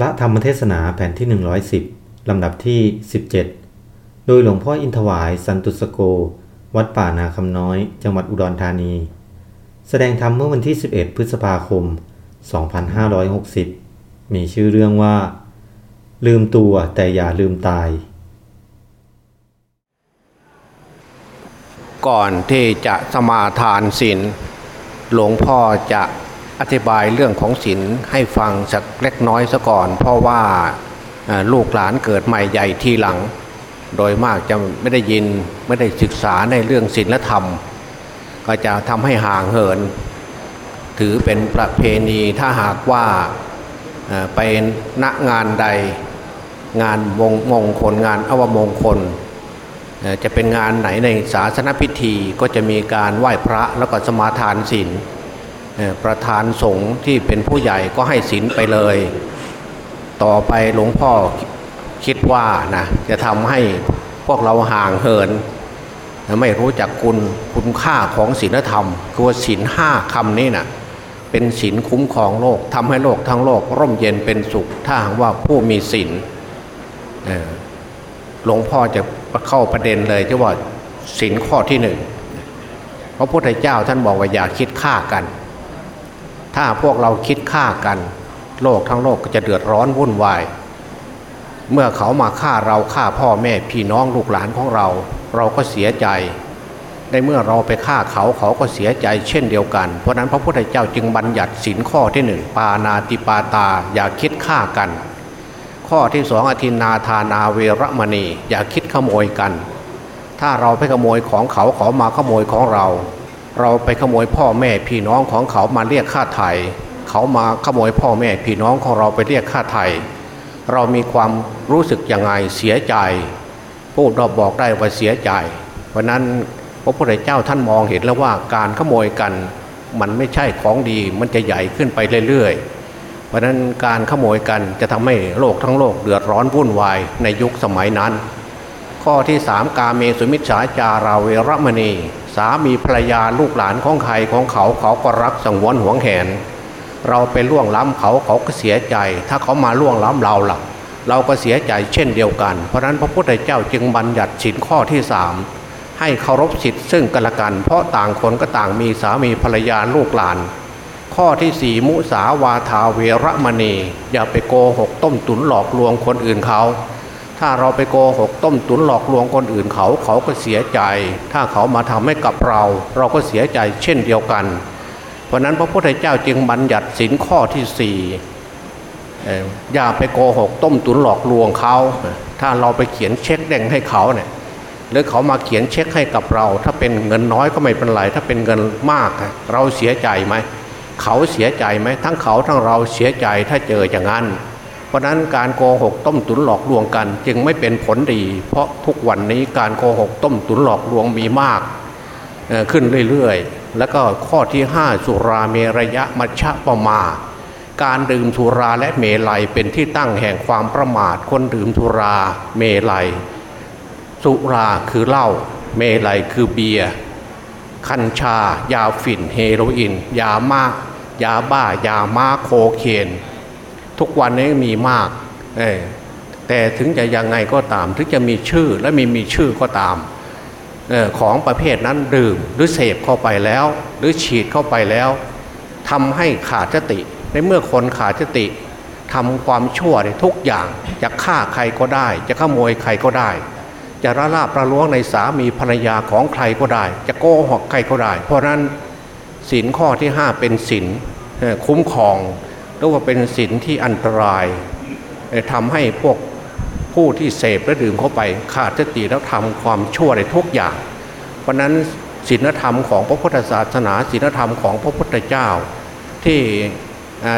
ระธรรมเทศนาแผ่นที่ 110 ลำดับที่ 17 โดยหลวงพ่ออินทวายสันตุสโก วัดป่านาคำน้อย จังหวัดอุดรธานี แสดงธรรมเมื่อวันที่ 11 พฤษภาคม 2560 มีชื่อเรื่องว่า ลืมตัวแต่อย่าลืมตาย ก่อนที่จะสมาทานศีลหลวงพ่อจะ อธิบายเรื่องของศีลให้ฟังสักเล็กน้อยซะก่อน เพราะว่าลูกหลานเกิดใหม่ใหญ่ทีหลัง โดยมากจะไม่ได้ยินไม่ได้ศึกษาในเรื่องศีลธรรม ก็จะทำให้ห่างเหิน ถือเป็นประเพณีถ้าหากว่าไปณงานใดงานมงมงคลงานอวมงคล จะเป็นงานไหนในศาสนพิธีก็จะมีการไหว้พระแล้วก็สมาทานศีล ประธานสงฆ์ที่เป็นผู้ใหญ่ก็ให้ศีลไปเลย ต่อไปหลวงพ่อคิดว่านะจะทำให้พวกเราห่างเหิน ไม่รู้จักคุณคุณค่าของศีลธรรมคือว่าศีลห้าคำนี้นะเป็นศีลคุ้มครองโลกทำให้โลกทั้งโลก ร่มเย็นเป็นสุข ถ้าหากว่าผู้มีศีลหลวงพ่อจะเข้าประเด็นเลยที่ว่าสินข้อที่หนึ่งพระพุทธเจ้าท่านบอกว่าอย่าคิดฆ่ากัน ถ้าพวกเราคิดฆ่ากัน โลกทั้งโลกก็จะเดือดร้อนวุ่นวาย เมื่อเขามาฆ่าเราฆ่าพ่อแม่พี่น้องลูกหลานของเรา เราก็เสียใจในเมื่อเราไปฆ่าเขาเขาก็เสียใจเช่นเดียวกัน เพราะนั้นพระพุทธเจ้าจึงบัญญัติสินข้อที่หนึ่งปานาติปาตา อย่าคิดฆ่ากัน ข้อที่สองอธินนาทานาเวรมณี อย่าคิดขโมยกัน ถ้าเราไปขโมยของเขาเขามาขโมยของเรา เราไปขโมยพ่อแม่พี่น้องของเขามาเรียกค่าไถ่เขามาขโมยพ่อแม่พี่น้องของเราไปเรียกค่าไถ่เรามีความรู้สึกยังไงเสียใจพูดเราบอกได้ว่าเสียใจ เพราะนั้นพระพุทธเจ้าท่านมองเห็นแล้วว่าการขโมยกันมันไม่ใช่ของดีมันจะใหญ่ขึ้นไปเรื่อยๆ เพราะฉะนั้นการขโมยกันจะทำให้โลกทั้งโลกเดือดร้อนวุ่นวายในยุคสมัยนั้น ข้อที่สามกาเมสุมิจฉาจาราเวรมณี สามีภรรยาลูกหลานของใครของเขาเขาก็รักสังวรหวงแหน เราไปล่วงล้ำเขาเขาก็เสียใจ ถ้าเขามาล่วงล้ำเราล่ะ เราก็เสียใจเช่นเดียวกัน เพราะฉะนั้นพระพุทธเจ้าจึงบัญญัติสินข้อที่สามให้เคารพสิทธิ์ซึ่งกันและกัน เพราะต่างคนก็ต่างมีสามีภรรยาลูกหลาน ข้อที่สี่มุสาวาทาเวรมณี อย่าไปโกหกต้มตุนหลอกลวงคนอื่นเขา ถ้าเราไปโกหกต้มตุนหลอกลวงคนอื่นเขาเขาก็เสียใจ ถ้าเขามาทำให้กับเรา เราก็เสียใจเช่นเดียวกัน เพราะนั้นพระพุทธเจ้าจึงบัญญัติสินข้อที่สี่อย่าไปโกหกต้มตุนหลอกลวงเขา ถ้าเราไปเขียนเช็คแดงให้เขาเนี่ยหรือเขามาเขียนเช็คให้กับเรา ถ้าเป็นเงินน้อยก็ไม่เป็นไรถ้าเป็นเงินมาก เราเสียใจไหม เขาเสียใจไหมทั้งเขาทั้งเราเสียใจถ้าเจออย่างนั้น เพราะนั้นการโกหกต้มตุนหลอกลวงกัน จึงไม่เป็นผลดี เพราะทุกวันนี้การโกหกต้มตุนหลอกลวงมีมากขึ้นเรื่อยๆ แล้วก็ข้อที่ 5 สุราเมระยะมัชฌะปมา การดื่มสุราและเมลัยเป็นที่ตั้งแห่งความประมาทคนดื่มสุราเมลัย สุราคือเหล้าเมลัยคือเบียร์กัญชา ยาฝิ่น เฮโรอีนยามายาบ้ายามาโคเคน ทุกวันนี้มีมากแต่ถึงจะยังไงก็ตาม ถึงจะมีชื่อและมีมีชื่อก็ตามออของประเภทนั้นดื่มหรือเสพเข้าไปแล้ว หรือฉีดเข้าไปแล้วทำให้ขาดสติ ในเมื่อคนขาดสติทำความชั่วในทุกอย่างจะฆ่าใครก็ได้ จะขโมยใครก็ได้ จะระลาบประล้วงในสามีภรรยาของใครก็ได้ จะโกหกใครก็ได้ เพราะนั้นสินข้อที่ 5 เป็นสินคุ้มครอง หรือว่าเป็นสินที่อันตรายทำให้พวกผู้ที่เสพและดื่มเข้าไปขาดสติแล้วทำความชั่วในทุกอย่าง เพราะนั้นศีลธรรมของพระพุทธศาสนาศีลธรรมของพระพุทธเจ้า ที่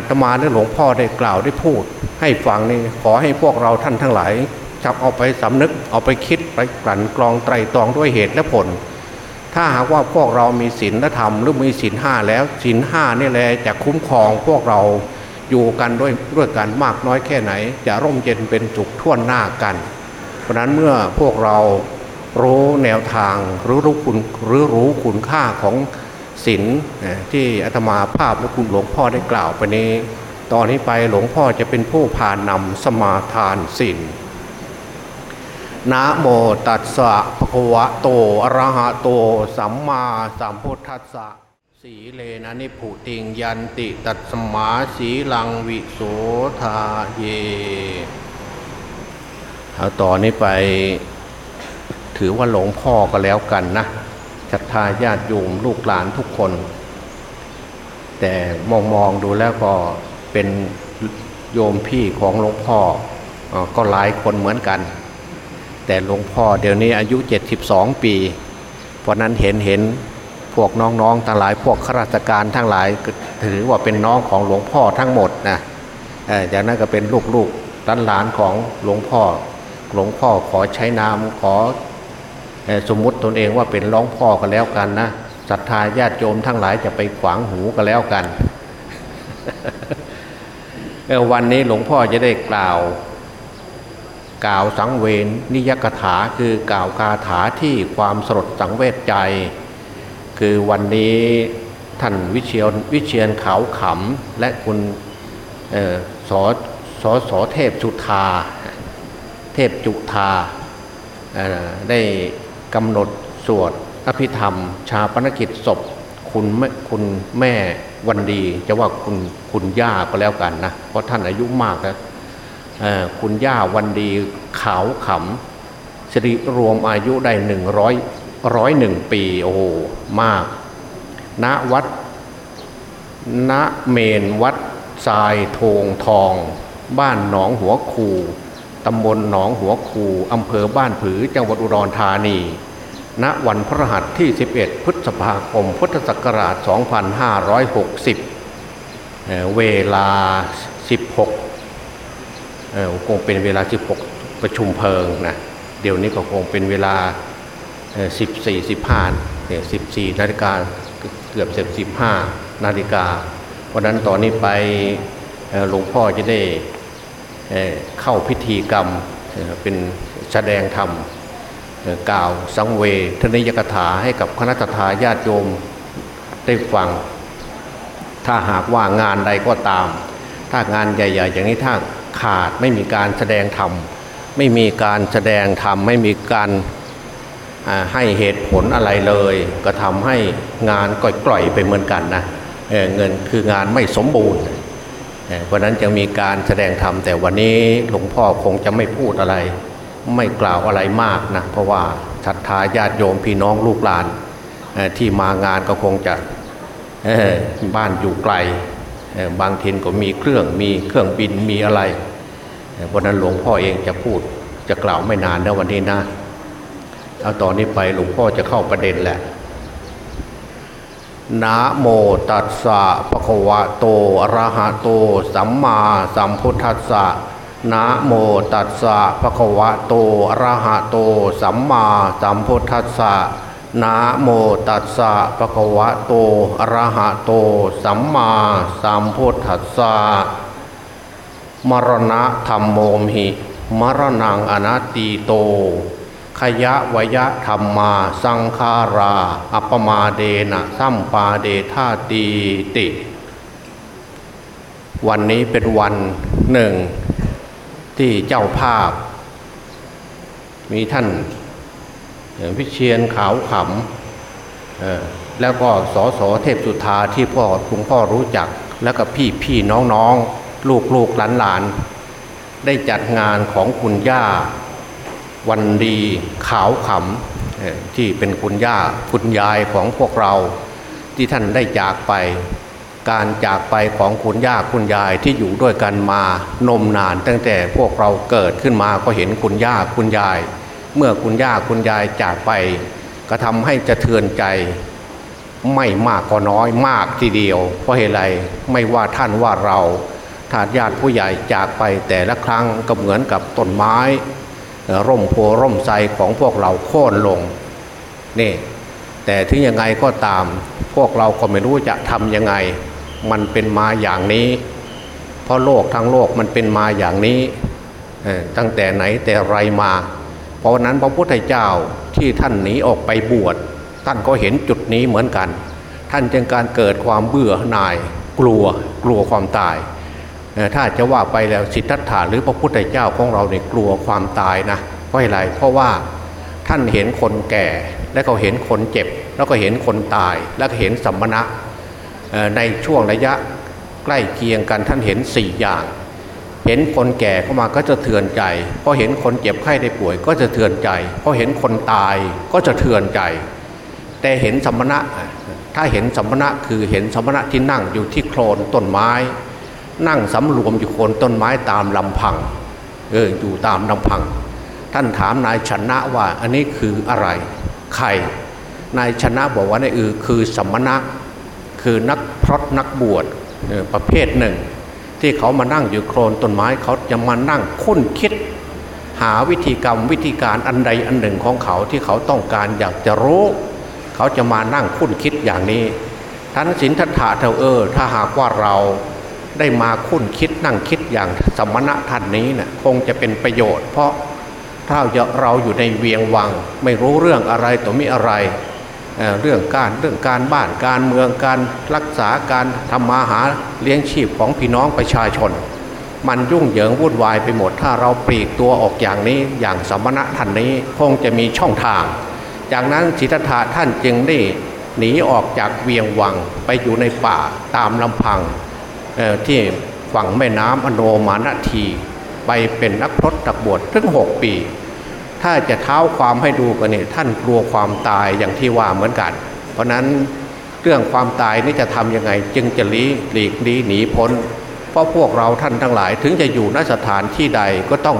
ตมาและหลวงพ่อได้กล่าวได้พูด ให้ฟังนี่ขอให้พวกเราท่านทั้งหลายจับเอาไปสำนึกเอาไปคิดไปกลั่นกรองไตรตรองด้วยเหตุและผล ถ้าหากว่าพวกเรามีศีลธรรมหรือมีศีลห้าแล้วศีลห้านี่แหละจะคุ้มครองพวกเรา อยู่กันด้วยด้วยกันมากน้อยแค่ไหน จะร่มเย็นเป็นสุขท่วนหน้ากัน เพราะนั้นเมื่อพวกเรารู้แนวทางหรือรู้คุณหรือรู้คุณค่าของศีลที่อาตมาภาพและคุณหลวงพ่อได้กล่าวไปนี้ ตอนนี้ไปหลวงพ่อจะเป็นผู้ผ่านนำสมาทานศีลนะโมตัสสะภะคะวะโตอะระหะโต สัมมาสัมพุทธัสสะ สีเลนะนิพุติงยันติตัดสมาสีลังวิโสทาเย เอาต่อนนี้ไปถือว่าหลวงพ่อก็แล้วกันนะศรัทธาญาติโยมลูกหลานทุกคน แต่มองมองดูแล้วก็เป็นโยมพี่ของหลวงพ่ออก็หลายคนเหมือนกัน แต่หลวงพ่อเดี๋ยวนี้อายุ 72 ปี เพราะนั้นเห็นเห็น พวกน้องๆทั้งหลายพวกข้าราชการทั้งหลายถือว่าเป็นน้องของหลวงพ่อทั้งหมดนะจากนั้นก็เป็นลูกๆหลานๆของหลวงพ่อ หลวงพ่อขอใช้นามขอสมมุติตนเองว่าเป็นร้องพ่อกันแล้วกันนะศรัทธาญาติโยมทั้งหลายจะไปขวางหูกันแล้วกันวันนี้หลวงพ่อจะได้กล่าว กล่าวสังเวนนิยกถาคือกล่าวคาถาที่ความสลดสังเวชใจ คือวันนี้ท่านวิเชียนวิเชียนขาวขำและคุณสอสอสอเทพจุธาเทพจุธาได้กำหนดสวดอภิธรรม ชาปนกิจศพคุณแม่คุณแม่วันดีจะว่าคุณคุณย่าก็แล้วกันนะเพราะท่านอายุมากแล้วคุณย่าวันดีขาวขำสิริรวมอายุได้หนึ่งร้อย ร้อยหนึ่งปีโอ้โหมาก ณวัด ณเมนวัดทรายโทงทอง บ้านหนองหัวคูตำบลหนองหัวคูอำเภอบ้านผือจังหวัดอุดรธานี ณวันพฤหัสที่ 11 พฤษภาคม พุทธศักราช 2560 เวลา 16คงเป็นเวลา 16 ประชุมเพลิงนะ เดี๋ยวนี้ก็คงเป็นเวลา 14 15เนี่ย14นาฬิกาเกือบเสร็จ15นาฬิกาเพราะนั้นตอนนี้ไปหลวงพ่อจะได้เข้าพิธีกรรมเป็นแสดงธรรมกล่าวสังเวทนิยกถาให้กับคณะทาญาติโยมได้ฟัง ถ้าหากว่างานใดก็ตาม ถ้างานใหญ่ๆอย่างนี้ถ้าขาดไม่มีการแสดงธรรม ไม่มีการแสดงธรรม ไม่มีการ ให้เหตุผลอะไรเลย ก็ทำให้งานก่อย ๆ ไปเหมือนกันนะเเงินคืองานไม่สมบูรณ์เพราะนั้นจะมีการแสดงธรรมแต่วันนี้หลวงพ่อคงจะไม่พูดอะไร ไม่กล่าวอะไรมากนะเพราะว่าศรัทธาญาติโยมพี่น้องลูกหลานที่มางานก็คงจะบ้านอยู่ไกลบางทีก็มีเครื่องมีเครื่องบินมีอะไรเพราะนั้นหลวงพ่อเองจะพูดจะกล่าวไม่นานนะวันนี้นะ เอาตอนนี้ไปหลวงพ่อจะเข้าประเด็นแหละนะโมตัสสะภะคะวะโตอะระหะโต สัมมาสัมพุทธัสสะนะโมตัสสะภะคะวะโตอะระหะโต สัมมาสัมพุทธัสสะนะโมตัสสะภะคะวะโตอะระหะโต สัมมาสัมพุทธัสสะมรณะธรรมโมหิมรณังอนัตติโต ขยะวยะธรรมาสังคารา อัปมาเดนะสัมปาเดธาตีติ วันนี้เป็นวันหนึ่ง ที่เจ้าภาพ มีท่านวิเชียนขาวขำแล้วก็สอสอเทพสุธาที่พ่อคุณพ่อรู้จัก แล้วก็พี่พี่น้องน้องลูกลูกหลานหลานได้จัดงานของคุณย่า วันดีขาวขำที่เป็นคุณย่าคุณยายของพวกเราที่ท่านได้จากไป การจากไปของคุณย่าคุณยายที่อยู่ด้วยกันมานมนาน ตั้งแต่พวกเราเกิดขึ้นมาก็เห็นคุณย่าคุณยาย เมื่อคุณย่าคุณยายจากไป ก็ทำให้จะเทือนใจไม่มากก็น้อยมากทีเดียว เพราะเหตุไรไม่ว่าท่านว่าเราถ้าญาติผู้ใหญ่จากไปแต่ละครั้งก็เหมือนกับต้นไม้ ร่มโพร่มไทรของพวกเราโค่นลงนี่แต่ถึงยังไงก็ตาม พวกเราก็ไม่รู้จะทำยังไง มันเป็นมาอย่างนี้ เพราะโลกทั้งโลกมันเป็นมาอย่างนี้ตั้งแต่ไหนแต่ไรมา เพราะนั้นพระพุทธเจ้าที่ท่านหนีออกไปบวชท่านก็เห็นจุดนี้เหมือนกัน ท่านจึงการเกิดความเบื่อหน่าย กลัวกลัวความตาย ถ้าจะว่าไปแล้วสิทธัตถะหรือพระพุทธเจ้าของเราเนี่ยกลัวความตายนะเพราะอะไรเพราะว่าท่านเห็นคนแก่ แล้วก็เห็นคนเจ็บ แล้วก็เห็นคนตาย แล้วก็เห็นสัมมณะในช่วงระยะใกล้เคียงกันท่านเห็นสี่อย่าง เห็นคนแก่เข้ามาก็จะเถื่อนใจพอเห็นคนเจ็บไข้ได้ป่วย ก็จะเถื่อนใจพอเห็นคนตายก็จะเถื่อนใจ แต่เห็นสัมมณะถ้าเห็นสัมมณะคือเห็นสัมมณะที่นั่งอยู่ที่โคลนต้นไม้ นั่งสำรวมอยู่โคนต้นไม้ตามลำพังเอออยู่ตามลำพัง ท่านถามนายชนะว่าอันนี้คืออะไรใครนายชนะบอกว่านี่คือคือสัมมณะคือนักพรตนักบวชประเภทหนึ่ง ที่เขามานั่งอยู่โคลนต้นไม้เขาจะมานั่งคุ้นคิด หาวิธีกรรมวิธีการอันใดอันหนึ่งของเขาที่เขาต้องการอยากจะรู้ เขาจะมานั่งคุ้นคิดอย่างนี้ท่านสินทัตถะเถอเออถ้าหากว่าเรา ได้มาคุ้นคิดนั่งคิดอย่างสมณะท่านนี้เนะ่ยคงจะเป็นประโยชน์ เพราะถ้าเราอยู่ในเวียงวัง ไม่รู้เรื่องอะไรต่อมีอะไรเเรื่องการเรื่องการบ้านการเมืองการรักษาการทำมาหาเลี้ยงชีพของพี่น้องประชาชน มันยุ่งเหยิงวุ่นวายไปหมด ถ้าเราปลีกตัวออกอย่างนี้อย่างสมณะท่านนี้คงจะมีช่องทาง จากนั้นสิทธัตถะท่านจึงได้หนีออกจากเวียงวังไปอยู่ในป่าตามลำพัง ที่ฝั่งแม่น้ำอโนมาณทีไปเป็นนักพรตนักบวชถึงหกปี ถ้าจะเท้าความให้ดูกันเนี่ยท่านกลัวความตายอย่างที่ว่าเหมือนกัน เพราะนั้นเรื่องความตายนี่จะทำยังไง จึงจะลีหลีกลีหนีพ้น เพราะพวกเราท่านทั้งหลายถึงจะอยู่นสถานที่ใดก็ต้อง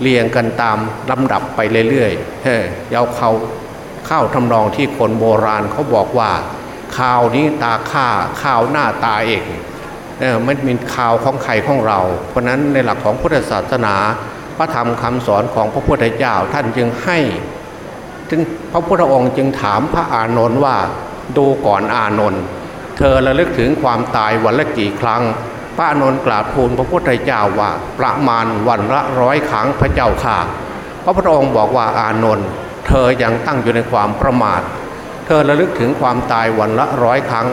เรียงกันตามลำดับไปเรื่อยๆเฮ้ยเอาเขาเข้าทำนองที่คนโบราณเขาบอกว่าข่าวนี้ตาข้าข่าวหน้าตาเอง มันเป็นข่าวของใครของเรา เพราะนั้นในหลักของพุทธศาสนา พระธรรมคำสอนของพระพุทธเจ้าท่านจึงให้ถึงพระพุทธองค์จึงถามพระอานนท์ว่าดูก่อนอานนท์เธอระลึกถึงความตายวันละกี่ครั้ง พระอานนท์กราบทูลพระพุทธเจ้าว่าประมาณวันละร้อยครั้งพระเจ้าค่ะ พระพุทธองค์บอกว่าอานนท์เธอยังตั้งอยู่ในความประมาท เธอระลึกถึงความตายวันละร้อยครั้ง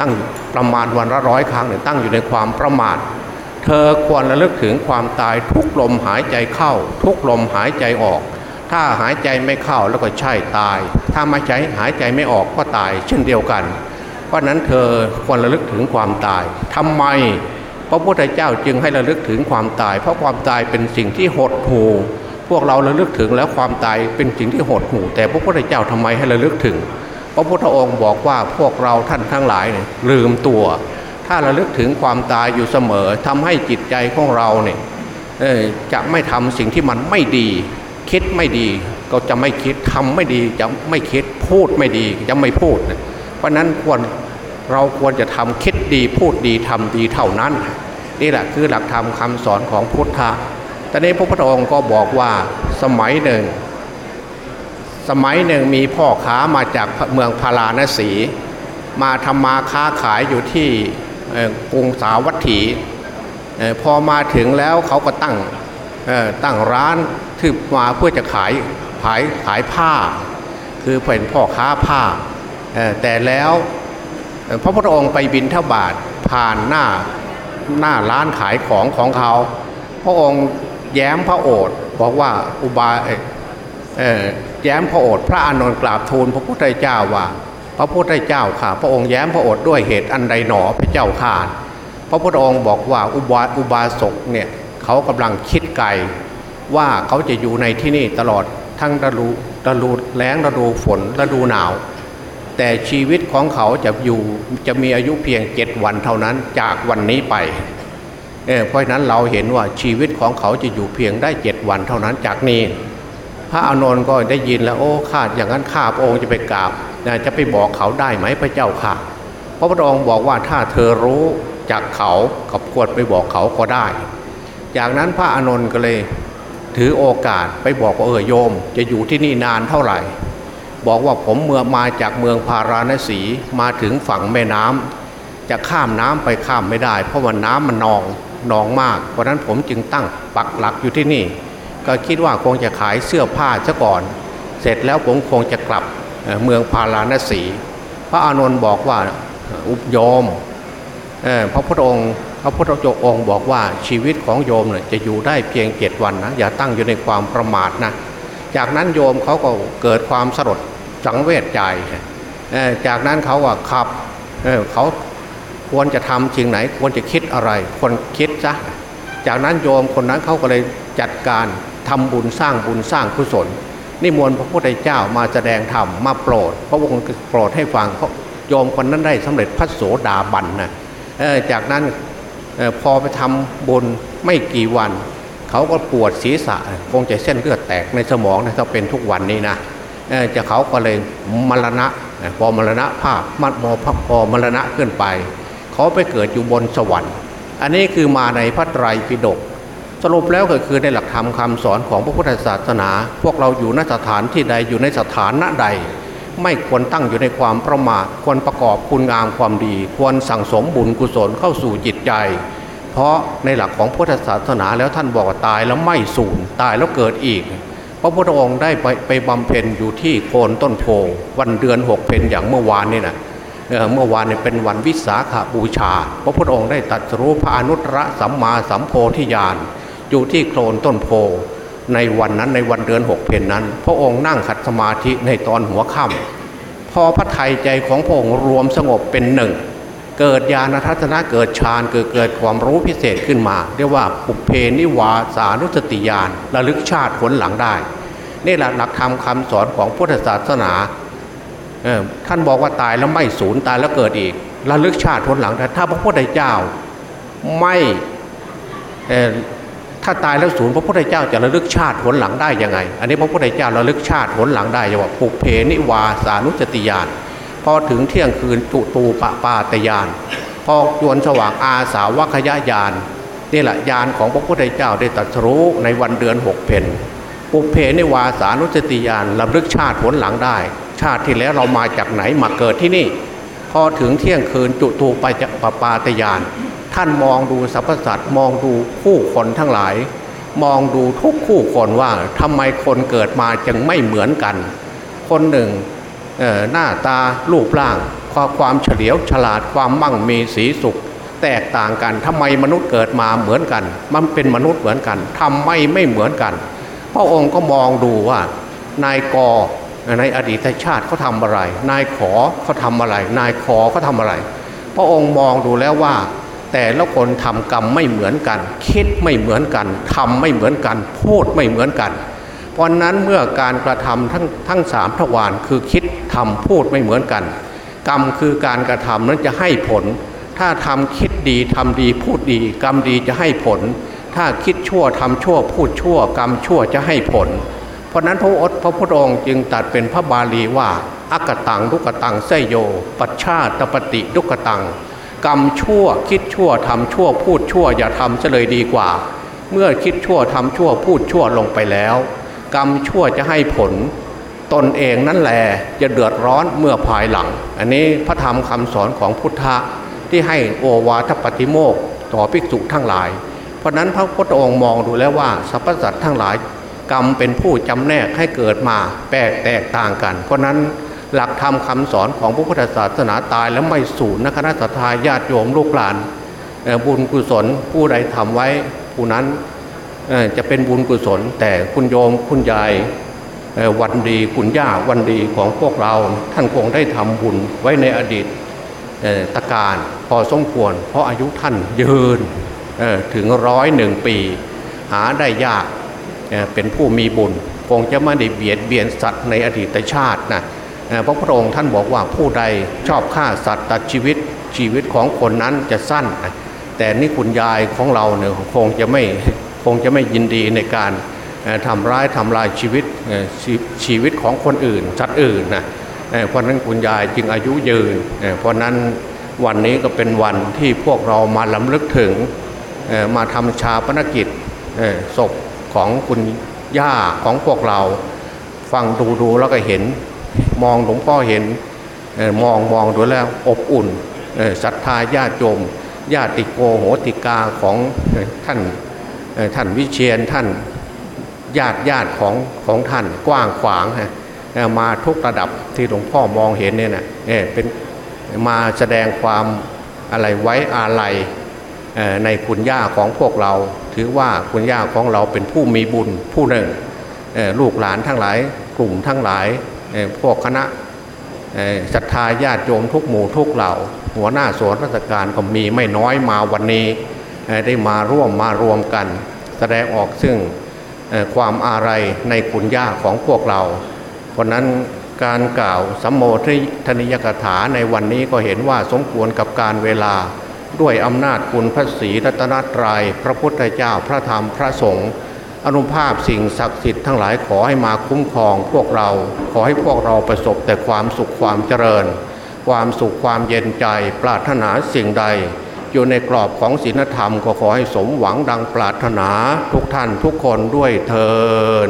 ตั้งประมาณวันละร้อยครั้งเนี่ยตั้งอยู่ในความประมาท เธอควรระลึกถึงความตายทุกลมหายใจเข้า ทุกลมหายใจออก ถ้าหายใจไม่เข้าแล้วก็ใช่ตาย ถ้าไม่ใจหายใจไม่ออกก็ตาย เช่นเดียวกัน เพราะนั้นเธอควรระลึกถึงความตายทำไมพระพุทธเจ้าจึงให้ระลึกถึงความตาย เพราะความตายเป็นสิ่งที่หดหู่พวกเราระลึกถึงแล้วความตายเป็นสิ่งที่หดหู่แต่พระพุทธเจ้าทำไมให้ระลึกถึง พระพุทธองค์บอกว่าพวกเราท่านทั้งหลายเนี่ยลืมตัว ถ้าระลึกถึงความตายอยู่เสมอทำให้จิตใจของเราเนี่ยจะไม่ทำสิ่งที่มันไม่ดี คิดไม่ดีก็จะไม่คิดทำไม่ดีจะไม่คิดพูดไม่ดีจะไม่พูด เพราะนั้นควรเราควรจะทำคิดดีพูดดีทำดีเท่านั้น นี่แหละคือหลักธรรมคาสอนของพุทธะตอนนี้พระพุทธองค์ก็บอกว่าสมัยหนึ่ง สมัยหนึ่งมีพ่อค้ามาจากเมืองพาราณสี มาทำมาค้าขายอยู่ที่กรุงสาวัตถีพอมาถึงแล้วเขาก็ตั้งตั้งร้านที่มาเพื่อจะขายขายขายผ้า คือเป็นพ่อค้าผ้า แต่แล้วพระพุทธองค์ไปบินทบาทผ่านหน้าหน้าร้านขายของของเขา พระองค์แย้มพระโอษฐ์บอกว่าอุบา แย้มพระโอษฐ์พระอานนท์กราบทูลพระพุทธเจ้าว่า พระพุทธเจ้าข่าพระองค์แย้มพระโอษฐ์ด้วยเหตุอันใดหนอพระเจ้าข่าพระพุทธองค์บอกว่าอุบาอุบาสกเนี่ยเขากำลังคิดไกลว่าเขาจะอยู่ในที่นี่ตลอดทั้งฤดูฤดูแล้งฤดูฝนฤดูหนาว แต่ชีวิตของเขาจะอยู่จะมีอายุเพียงเจ็ดวันเท่านั้นจากวันนี้ไปเเพราะนั้นเราเห็นว่าชีวิตของเขาจะอยู่เพียงได้เจ็ดวันเท่านั้นจากนี้ พระอานนท์ก็ได้ยินแล้วโอ้ข้าอย่างนั้นข้าพระองค์จะไปกราบจะไปบอกเขาได้ไหมพระเจ้าค่ะ พระพุทธองค์บอกว่าถ้าเธอรู้จากเขากับควรไปบอกเขาก็ได้ จากนั้นพระอานนท์ก็เลยถือโอกาสไปบอกว่าเออโยม จะอยู่ที่นี่นานเท่าไหร่ บอกว่าผมเมื่อมาจากเมืองพาราณสีมาถึงฝั่งแม่น้ำจะข้ามน้ำไปข้ามไม่ได้ เพราะว่าน้ำมันนองนองมาก เพราะนั้นผมจึงตั้งปักหลักอยู่ที่นี่ ก็คิดว่าคงจะขายเสื้อผ้าซะก่อน เสร็จแล้วผมคงจะกลับเมืองพาราณสี พระอานนท์บอกว่าอุปโยมพระพุทธองค์พระพุทธเองค์บอกว่าชีวิตของโยมเนี่ยจะอยู่ได้เพียงเจ็ดวันนะอย่าตั้งอยู่ในความประมาทนะจากนั้นโยมเขาก็เกิดความสลดสังเวชใจจากนั้นเขาว่าขับเขาควรจะทำริงไหน ควรจะคิดอะไรควรคิดซะจากนั้นโยมคนนั้นเขาก็เลยจัดการ ทำบุญสร้างบุญสร้างกุศลนิมนต์พระพุทธเจ้ามาแสดงธรรมมาโปรด พระองค์โปรดให้ฟังเขาโยมคนนั้นได้สำเร็จพระโสดาบันนะจากนั้นพอไปทำบุญไม่กี่วัน เขาก็ปวดศีรษะคงจะเส้นเลือดแตกในสมองนะถ้าเป็นทุกวันนี้นะจะเขาก็เลยมรณะพอมรณะภาพมัดมอพักพอมรณะขึ้นไป เขาไปเกิดอยู่บนสวรรค์ อันนี้คือมาในพระไตรปิฎก สรุปแล้วก็คือในหลักธรรมคาสอนของพระพุทธศาสนา พวกเราอยู่ในสถานที่ใดอยู่ในสถานะใด ไม่ควรตั้งอยู่ในความประมาทควรประกอบคุณงามความดี ควรสั่งสมบุญกุศลเข้าสู่จิตใจ เพราะในหลักของพุทธศาสนาแล้วท่านบอกว่าตายแล้วไม่สูญตายแล้วเกิดอีก พระพุทธองค์ได้ไปไปบำเพ็ญอยู่ที่โคนต้นโพวันเดือนหกเพนอย่างเมื่อวานนี่นะเมื่อวานเนี่ยเป็นวันวิสาขาบูชา พระพุทธองค์ได้ตัดรู้พระอนุตตรสัมมาสัมโพธิญาณ อยู่ที่โคลนต้นโพในวันนั้นในวันเดือนหกเพนนั้น พระองค์นั่งขัดสมาธิในตอนหัวค่ำพอพระไทยใจของพระองค์รวมสงบเป็นหนึ่ง เกิดญาณทัศนะเกิดฌานเกิดเกิดความรู้พิเศษขึ้นมา เรียกว่าปุเพนิวาสานุสติญาณระลึกชาติผลหลังได้นี่แหละหลักธรรมคาสอนของพุทธศาสนาท่านบอกว่าตายแล้วไม่สูญตายแล้วเกิดอีกระลึกชาติผลหลังแต่ถ้าพระพุทธเจ้าไม่ ถ้าตายแล้วศูนย์พระพุทธเจ้าจะระลึกชาติผลหลังได้ยังไง อันนี้พระพุทธเจ้าระลึกชาติผลหลังได้จะว่าปุเพนิวาสานุจติยานพอถึงเที่ยงคืนตุตูปปาตยานพอจวนสว่างอาสาวคยายานนี่แหละยานของพระพุทธเจ้าได้ตรัสรู้ในวันเดือนหกเพนปุเพนิวาสานุจติยานระลึกชาติผลหลังได้ ชาติที่แล้วเรามาจากไหนมาเกิดที่นี่ พอถึงเที่ยงคืนจุตูปปปาตยาน ท่านมองดูสรรพสัตว์มองดูผู้คนทั้งหลาย มองดูทุกคู่คนว่าทำไมคนเกิดมาจึงไม่เหมือนกัน คนหนึ่งหน้าตารูปร่างความเฉลียวฉลาดความมั่งมีสีสุข แตกต่างกันทำไมมนุษย์เกิดมาเหมือนกัน มันเป็นมนุษย์เหมือนกันทำไม่ไม่เหมือนกัน พระองค์ก็มองดูว่านายกในอดีตชาติเขาทำอะไร นายขอเขาทำอะไร นายขอเขาทาอะไร พระองค์มองดูแล้วว่า แต่ละคนทำกรรมไม่เหมือนกัน คิดไม่เหมือนกันทำไม่เหมือนกัน พูดไม่เหมือนกัน เพราะนั้นเมื่อการกระทำทั้งทั้งสามทวารคือคิดทำพูดไม่เหมือนกัน กรรมคือการกระทำนั้นจะให้ผล ถ้าทำคิดดีทำดีพูดดี กรรมดีจะให้ผล ถ้าคิดชั่วทำชั่ว พูดชั่ว กรรมชั่วจะให้ผล เพราะนั้นพระอพระพุทธองค์จึงตัดเป็นพระบาลีว่าอากตังทุกตังไสโย ปัชชาตปฏิทุกตัง กรรมชั่วคิดชั่วทำชั่วพูดชั่วอย่าทำจะเลยดีกว่า เมื่อคิดชั่วทำชั่วพูดชั่วลงไปแล้ว กรรมชั่วจะให้ผล ตนเองนั่นแหละจะเดือดร้อนเมื่อภายหลัง อันนี้พระธรรมคำสอนของพุทธะที่ให้โอวาทปฏิโมกต่อภิกษุทั้งหลาย เพราะนั้นพระพุทธองค์มองดูแล้วว่าสรรพสัตว์ทั้งหลาย กรรมเป็นผู้จำแนกให้เกิดมาแปลกแตกต่างกัน เพราะนั้น หลักธรรมคาสอนของพระพุทธศาสนาตายแล้วไม่สูญนะคณะสัตยาญาติโยมลูกหลานบุญกุศลผู้ใดทำไว้ผู้นั้นจะเป็นบุญกุศล แต่คุณโยมคุณยายวันดีคุณย่าวันดีของพวกเรา ท่านคงได้ทำบุญไว้ในอดีตตะการพอสมควร เพราะอายุท่านยืนถึงร้อยหนึ่งปี หาได้ยากเป็นผู้มีบุญ คงจะไม่ได้เบียดเบียนสัตว์ในอดีตชาตินะ พระพุทธองค์ท่านบอกว่าผู้ใดชอบฆ่าสัตว์ตัดชีวิตชีวิตของคนนั้นจะสั้น แต่นี่คุณยายของเราเนี่ยคงจะไม่คงจะไม่ยินดีในการทำร้ายทำลายชีวิตชีวิตของคนอื่นสัตว์อื่นนะเพราะนั้นคุณยายจึงอายุยืน เพราะนั้นวันนี้ก็เป็นวันที่พวกเรามาล้ำลึกถึงมาทำชาปนกิจศพของคุณย่าของพวกเรา ฟังดูดูแล้วก็เห็น มองหลวงพ่อเห็นมองมองดูแล้วอบอุ่นศรัทธาญาติโยมญาติโกโหติกาของท่านท่านวิเชียนท่านญาติญาติของของท่านกว้างขวางฮะมาทุกระดับที่หลวงพ่อมองเห็นเนี่ยนะเป็นมาแสดงความอะไรไว้อาลัยในคุณย่าของพวกเรา ถือว่าคุณย่าของเราเป็นผู้มีบุญผู้หนึ่งลูกหลานทั้งหลายกลุ่มทั้งหลาย พวกคณะศรัทธาญาติโยมทุกหมู่ทุกเหล่า หัวหน้าส่วนราชการก็มีไม่น้อยมาวันนี้ได้มาร่วมมารวมกัน แสดงออกซึ่งความอาลัยในคุณย่าของพวกเรา เพราะนั้นการกล่าวสัมโมทิธนิยกถาในวันนี้ก็เห็นว่าสมควรกับการเวลาด้วยอำนาจคุณพระศรีรัตนตรยัยพระพุทธเจ้าพระธรรมพระสงฆ์ อนุภาพสิ่งศักดิ์สิทธิ์ทั้งหลายขอให้มาคุ้มครองพวกเราขอให้พวกเราประสบแต่ความสุขความเจริญ ความสุขความเย็นใจปรารถนาสิ่งใด อยู่ในกรอบของศีลธรรมก็ขอให้สมหวังดังปรารถนาทุกท่านทุกคนด้วยเทอ